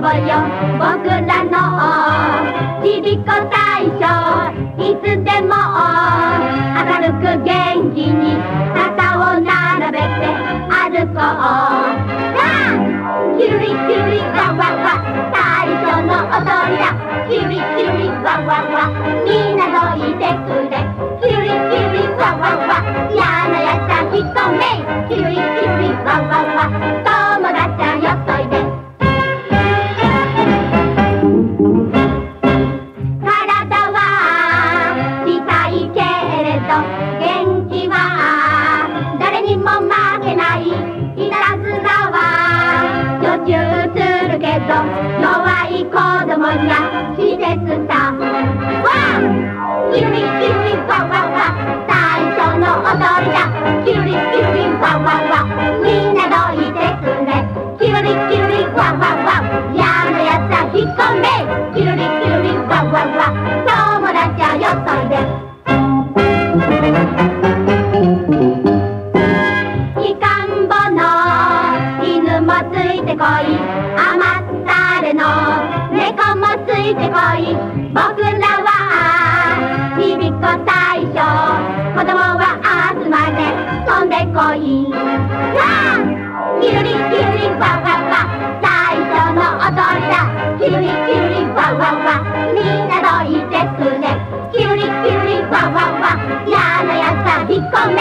僕らのちびっこ大将いつでも明るく元気に肩を並べて歩こうさあキュリキュリワワワ最初の踊りだキュリキュリワワワみんなどいてくれキュリキュリワワワやなやったひとめキュリキュリワワワけど弱い子供には施設さ。わあキュリキュリワワワ最初の踊りだ。キュリキュリワワワみんなどいてくれ。キュリキュリワワワやなやった引っ込めキュリキュリワワワ友達はよっといで。いかんぼの犬もついてこい。の。猫もついてこい。僕らはちびっこ大将。子供は集まれ飛んでこい。さあキュリキュリワワワ最初の踊りだキュリキュリワワワみんなどいてくれキュリキュリワワワやなやつは引っ込め